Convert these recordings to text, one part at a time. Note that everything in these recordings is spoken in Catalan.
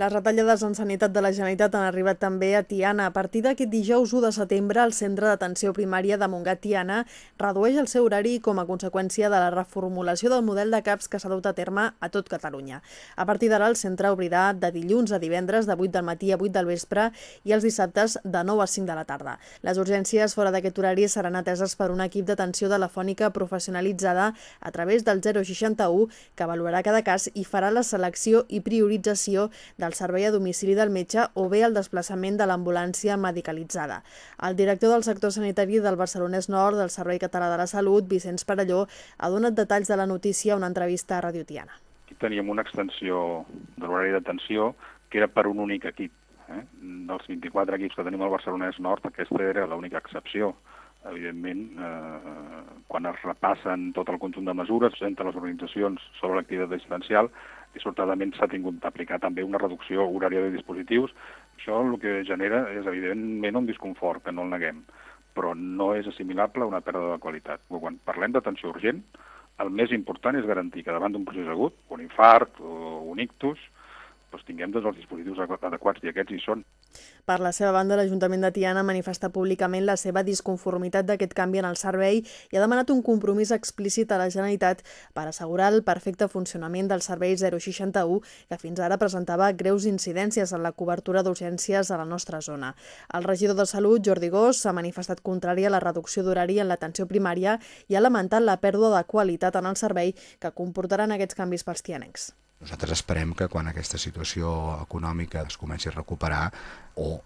Les retallades en sanitat de la Generalitat han arribat també a Tiana. A partir d'aquest dijous 1 de setembre, el Centre d'Atenció Primària de Montgat Tiana redueix el seu horari com a conseqüència de la reformulació del model de CAPS que s'ha dut a terme a tot Catalunya. A partir d'ara, el centre obrirà de dilluns a divendres de 8 del matí a 8 del vespre i els dissabtes de 9 a 5 de la tarda. Les urgències fora d'aquest horari seran ateses per un equip d'atenció telefònica professionalitzada a través del 061 que valorarà cada cas i farà la selecció i priorització del el servei a domicili del metge o bé el desplaçament de l'ambulància medicalitzada. El director del sector sanitari del Barcelonès Nord del Servei Català de la Salut, Vicenç Parelló, ha donat detalls de la notícia a una entrevista a Radio Tiana. Aquí teníem una extensió de l'horari d'atenció que era per un únic equip. Eh? Dels 24 equips que tenim al Barcelonès Nord, aquesta era l'única excepció evidentment, eh, quan es repassen tot el conjunt de mesures entre les organitzacions sobre l'activitat assistencial, dissortadament s'ha tingut d'aplicar també una reducció horària de dispositius. Això el que genera és, evidentment, un disconfort, que no el neguem, però no és assimilable a una pèrdua de qualitat. Quan parlem d'atenció urgent, el més important és garantir que davant d'un procés agut, un infart o un ictus, doncs tinguem tots els dispositius adequats i aquests hi són. Per la seva banda, l'Ajuntament de Tiana manifesta públicament la seva disconformitat d'aquest canvi en el servei i ha demanat un compromís explícit a la Generalitat per assegurar el perfecte funcionament del servei 061, que fins ara presentava greus incidències en la cobertura d'urgències a la nostra zona. El regidor de Salut, Jordi Gós, s'ha manifestat contrari a la reducció d'horari en l'atenció primària i ha lamentat la pèrdua de qualitat en el servei que comportaran aquests canvis pels tianencs. Nosaltres esperem que quan aquesta situació econòmica es comenci a recuperar o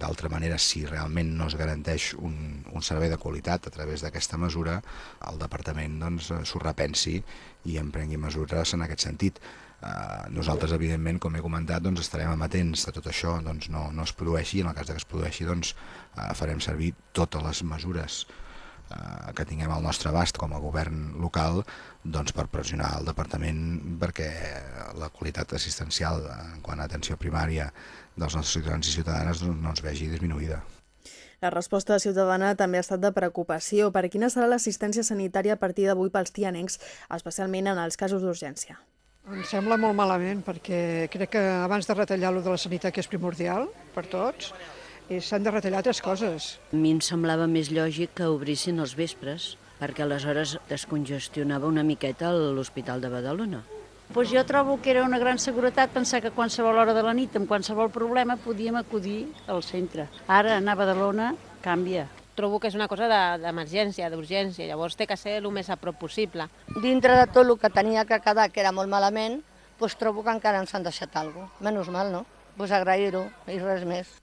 d'altra manera, si realment no es garanteix un, un servei de qualitat a través d'aquesta mesura, el departament doncs, s'ho doncs, repensi i emprengui mesures en aquest sentit. Uh, nosaltres, evidentment, com he comentat, doncs, estarem amatents a tot això, doncs, no, no es produeixi, en el cas que es produeixi, doncs, uh, farem servir totes les mesures eh, que tinguem al nostre abast com a govern local doncs per pressionar el departament perquè la qualitat assistencial en quant a atenció primària dels nostres ciutadans i ciutadanes doncs, no es vegi disminuïda. La resposta ciutadana també ha estat de preocupació per quina serà l'assistència sanitària a partir d'avui pels tianencs, especialment en els casos d'urgència. Em sembla molt malament perquè crec que abans de retallar lo de la sanitat, que és primordial per tots, i s'han de retallar altres coses. A mi em semblava més lògic que obrissin els vespres, perquè aleshores descongestionava una miqueta l'Hospital de Badalona. Pues jo trobo que era una gran seguretat pensar que a qualsevol hora de la nit, amb qualsevol problema, podíem acudir al centre. Ara, anar a Badalona, canvia. Trobo que és una cosa d'emergència, de, d'urgència, llavors té que ser el més a prop possible. Dintre de tot el que tenia que quedar, que era molt malament, doncs trobo que encara ens han deixat alguna cosa. Menys mal, no? Pues agrair-ho i res més.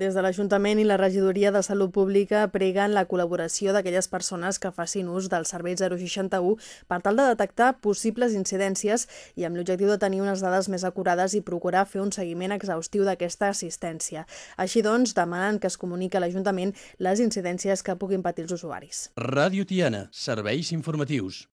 Des de l'Ajuntament i la Regidoria de Salut Pública preguen la col·laboració d'aquelles persones que facin ús del servei 061 per tal de detectar possibles incidències i amb l'objectiu de tenir unes dades més acurades i procurar fer un seguiment exhaustiu d'aquesta assistència. Així doncs, demanen que es comuniqui a l'Ajuntament les incidències que puguin patir els usuaris. Ràdio Tiana, serveis informatius.